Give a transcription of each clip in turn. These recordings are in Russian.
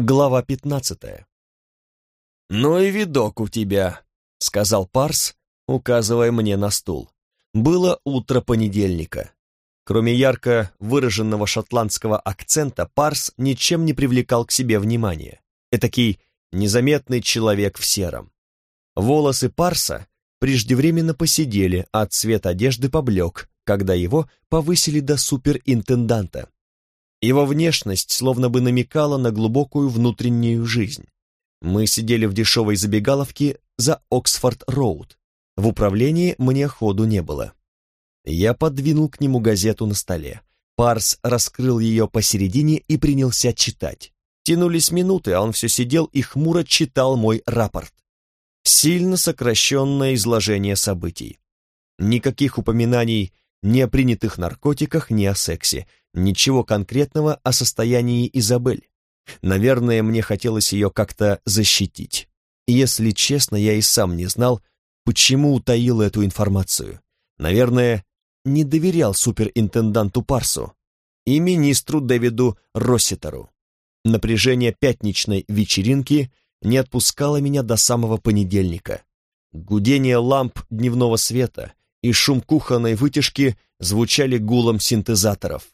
Глава пятнадцатая. «Ну и видок у тебя», — сказал Парс, указывая мне на стул. Было утро понедельника. Кроме ярко выраженного шотландского акцента, Парс ничем не привлекал к себе внимания. Этакий незаметный человек в сером. Волосы Парса преждевременно посидели, а цвет одежды поблек, когда его повысили до суперинтенданта. Его внешность словно бы намекала на глубокую внутреннюю жизнь. Мы сидели в дешевой забегаловке за Оксфорд-Роуд. В управлении мне ходу не было. Я подвинул к нему газету на столе. Парс раскрыл ее посередине и принялся читать. Тянулись минуты, а он все сидел и хмуро читал мой рапорт. Сильно сокращенное изложение событий. Никаких упоминаний ни о принятых наркотиках, ни о сексе, ничего конкретного о состоянии Изабель. Наверное, мне хотелось ее как-то защитить. Если честно, я и сам не знал, почему утаил эту информацию. Наверное, не доверял суперинтенданту Парсу и министру Дэвиду Росситеру. Напряжение пятничной вечеринки не отпускало меня до самого понедельника. Гудение ламп дневного света и шум кухонной вытяжки звучали гулом синтезаторов.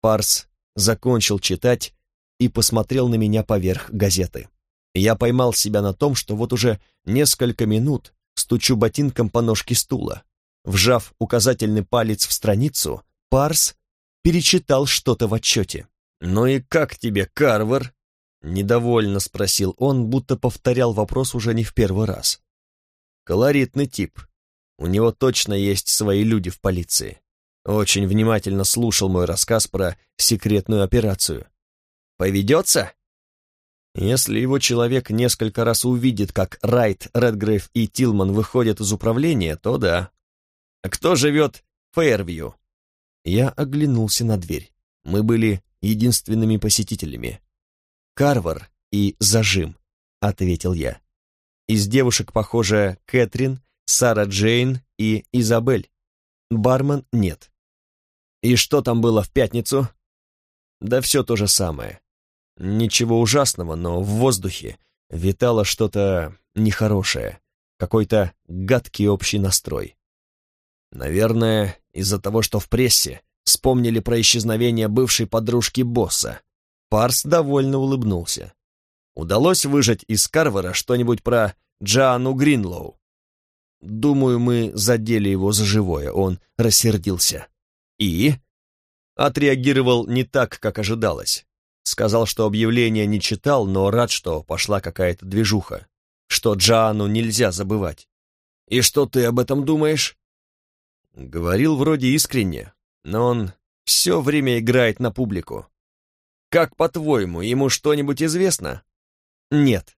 Парс закончил читать и посмотрел на меня поверх газеты. Я поймал себя на том, что вот уже несколько минут стучу ботинком по ножке стула. Вжав указательный палец в страницу, Парс перечитал что-то в отчете. «Ну и как тебе, Карвер?» Недовольно спросил он, будто повторял вопрос уже не в первый раз. «Колоритный тип. У него точно есть свои люди в полиции. Очень внимательно слушал мой рассказ про секретную операцию. Поведется? Если его человек несколько раз увидит, как Райт, Редгрейв и Тилман выходят из управления, то да. А кто живет в Фейервью? Я оглянулся на дверь. Мы были единственными посетителями. Карвар и Зажим, ответил я. Из девушек, похоже, Кэтрин, Сара Джейн и Изабель. Бармен нет. И что там было в пятницу? Да все то же самое. Ничего ужасного, но в воздухе витало что-то нехорошее, какой-то гадкий общий настрой. Наверное, из-за того, что в прессе вспомнили про исчезновение бывшей подружки босса. Парс довольно улыбнулся. Удалось выжать из Карвера что-нибудь про Джоанну Гринлоу? Думаю, мы задели его за живое, он рассердился. И? Отреагировал не так, как ожидалось. Сказал, что объявление не читал, но рад, что пошла какая-то движуха. Что Джоанну нельзя забывать. И что ты об этом думаешь? Говорил вроде искренне, но он все время играет на публику. Как по-твоему, ему что-нибудь известно? Нет,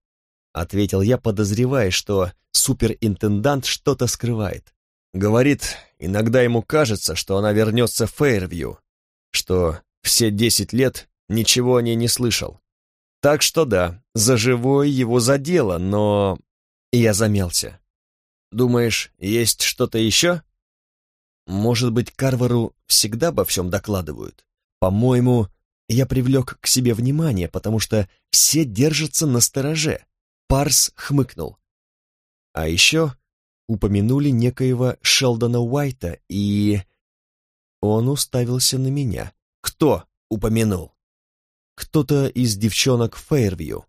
ответил я, подозревая, что суперинтендант что-то скрывает. Говорит, иногда ему кажется, что она вернется в Фейервью, что все десять лет ничего о ней не слышал. Так что да, за живое его задело, но... Я замялся. Думаешь, есть что-то еще? Может быть, Карвару всегда обо всем докладывают? По-моему, я привлек к себе внимание, потому что все держатся на стороже. Парс хмыкнул. А еще упомянули некоего Шелдона Уайта, и... Он уставился на меня. Кто упомянул? Кто-то из девчонок Фейервью.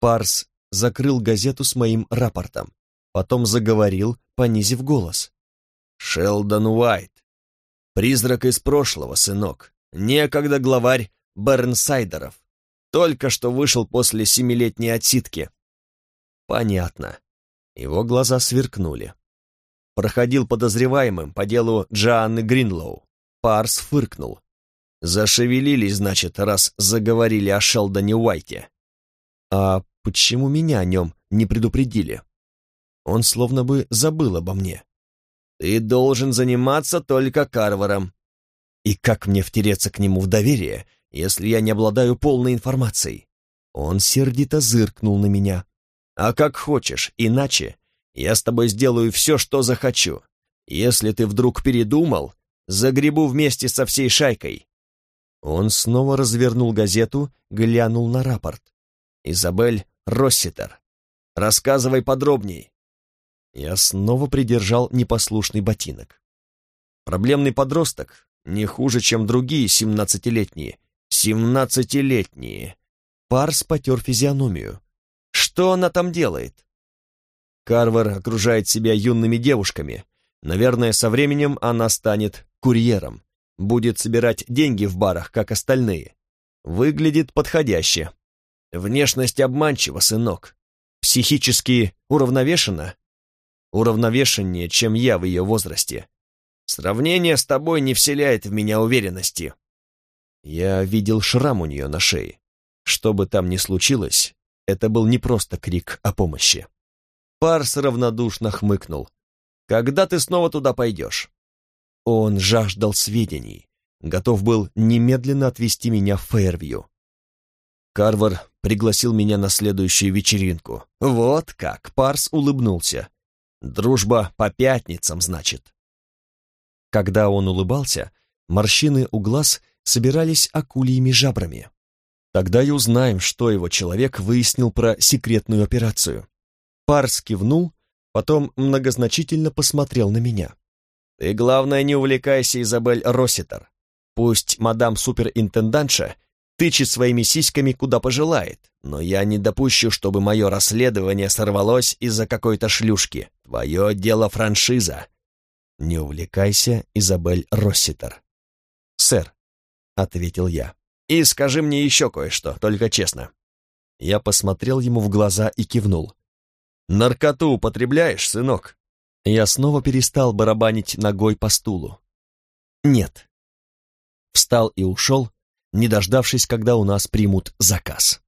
Парс закрыл газету с моим рапортом. Потом заговорил, понизив голос. Шелдон Уайт. Призрак из прошлого, сынок. Некогда главарь Бернсайдеров. Только что вышел после семилетней отсидки. Понятно. Его глаза сверкнули. Проходил подозреваемым по делу Джоанны Гринлоу. Парс фыркнул. Зашевелились, значит, раз заговорили о Шелдоне Уайте. А почему меня о нем не предупредили? Он словно бы забыл обо мне. Ты должен заниматься только Карваром. И как мне втереться к нему в доверие, если я не обладаю полной информацией? Он сердито зыркнул на меня. А как хочешь, иначе я с тобой сделаю все, что захочу. Если ты вдруг передумал, загребу вместе со всей шайкой». Он снова развернул газету, глянул на рапорт. Изабель Росситер. Рассказывай подробней. Я снова придержал непослушный ботинок. Проблемный подросток не хуже, чем другие семнадцатилетние. Семнадцатилетние. Парс потер физиономию. Что она там делает? Карвер окружает себя юными девушками. Наверное, со временем она станет курьером. Будет собирать деньги в барах, как остальные. Выглядит подходяще. Внешность обманчива, сынок. Психически уравновешена? Уравновешеннее, чем я в ее возрасте. Сравнение с тобой не вселяет в меня уверенности. Я видел шрам у нее на шее. Что бы там ни случилось, это был не просто крик о помощи. Парс равнодушно хмыкнул. «Когда ты снова туда пойдешь?» Он жаждал сведений, готов был немедленно отвезти меня в Фейервью. Карвар пригласил меня на следующую вечеринку. Вот как, Парс улыбнулся. Дружба по пятницам, значит. Когда он улыбался, морщины у глаз собирались акульями жабрами. Тогда и узнаем, что его человек выяснил про секретную операцию. Парс кивнул, потом многозначительно посмотрел на меня. «Ты, главное, не увлекайся, Изабель Росситер. Пусть мадам суперинтендантша тычет своими сиськами куда пожелает, но я не допущу, чтобы мое расследование сорвалось из-за какой-то шлюшки. Твое дело франшиза. Не увлекайся, Изабель Росситер. Сэр, — ответил я. И скажи мне еще кое-что, только честно. Я посмотрел ему в глаза и кивнул. «Наркоту употребляешь, сынок?» Я снова перестал барабанить ногой по стулу. «Нет». Встал и ушел, не дождавшись, когда у нас примут заказ.